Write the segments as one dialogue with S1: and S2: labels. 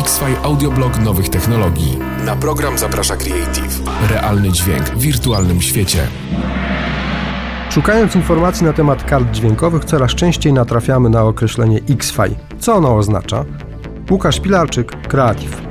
S1: X-Fi Audioblog nowych technologii. Na program zaprasza Creative. Realny dźwięk w wirtualnym świecie.
S2: Szukając informacji na temat kart dźwiękowych, coraz częściej natrafiamy na określenie X-Fi. Co ono oznacza? Łukasz Pilarczyk, Creative.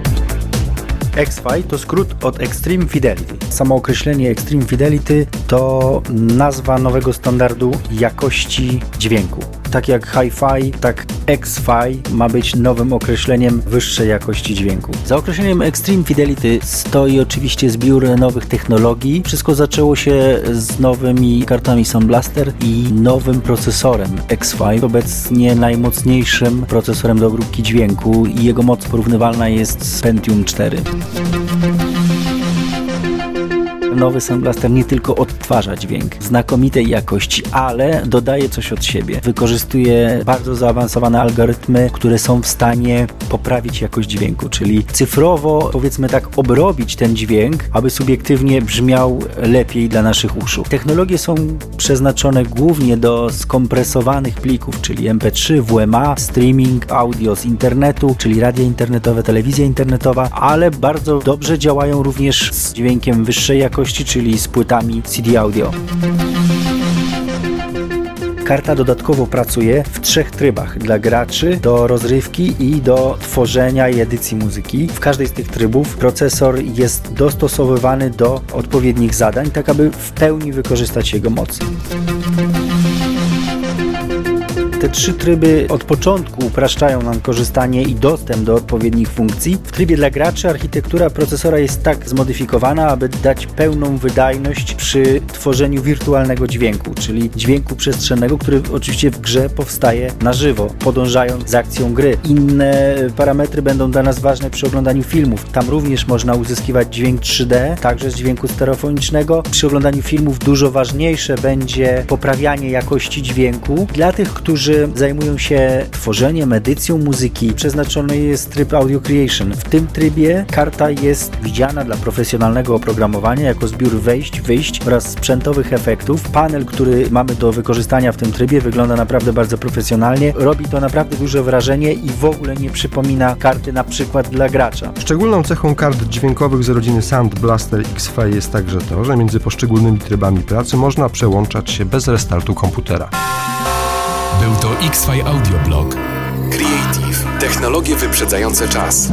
S3: XFi to skrót od Extreme Fidelity. Samo określenie Extreme Fidelity to nazwa nowego standardu jakości dźwięku. Tak jak Hi-Fi, tak X-Fi ma być nowym określeniem wyższej jakości dźwięku. Za określeniem Extreme Fidelity stoi oczywiście zbiór nowych technologii. Wszystko zaczęło się z nowymi kartami Sound Blaster i nowym procesorem X-Fi, obecnie najmocniejszym procesorem do obróbki dźwięku i jego moc porównywalna jest z Pentium 4 nowy Sound Blaster nie tylko odtwarza dźwięk znakomitej jakości, ale dodaje coś od siebie. Wykorzystuje bardzo zaawansowane algorytmy, które są w stanie poprawić jakość dźwięku, czyli cyfrowo, powiedzmy tak, obrobić ten dźwięk, aby subiektywnie brzmiał lepiej dla naszych uszu. Technologie są przeznaczone głównie do skompresowanych plików, czyli MP3, WMA, streaming, audio z internetu, czyli radia internetowe, telewizja internetowa, ale bardzo dobrze działają również z dźwiękiem wyższej jakości czyli z płytami CD audio. Karta dodatkowo pracuje w trzech trybach dla graczy, do rozrywki i do tworzenia i edycji muzyki. W każdej z tych trybów procesor jest dostosowywany do odpowiednich zadań, tak aby w pełni wykorzystać jego moc. Te trzy tryby od początku upraszczają nam korzystanie i dostęp do odpowiednich funkcji. W trybie dla graczy architektura procesora jest tak zmodyfikowana, aby dać pełną wydajność przy tworzeniu wirtualnego dźwięku, czyli dźwięku przestrzennego, który oczywiście w grze powstaje na żywo, podążając z akcją gry. Inne parametry będą dla nas ważne przy oglądaniu filmów. Tam również można uzyskiwać dźwięk 3D, także z dźwięku stereofonicznego. Przy oglądaniu filmów dużo ważniejsze będzie poprawianie jakości dźwięku dla tych, którzy którzy zajmują się tworzeniem, edycją muzyki, przeznaczony jest tryb Audio Creation. W tym trybie karta jest widziana dla profesjonalnego oprogramowania jako zbiór wejść, wyjść oraz sprzętowych efektów. Panel, który mamy do wykorzystania w tym trybie wygląda naprawdę bardzo profesjonalnie. Robi to naprawdę duże wrażenie i w ogóle nie przypomina karty na przykład dla gracza.
S2: Szczególną cechą kart dźwiękowych z rodziny Sound Blaster X-Fi jest także to, że między poszczególnymi trybami pracy można przełączać się bez restartu komputera.
S1: Był to X-Fi Audioblog. Creative. Technologie wyprzedzające czas.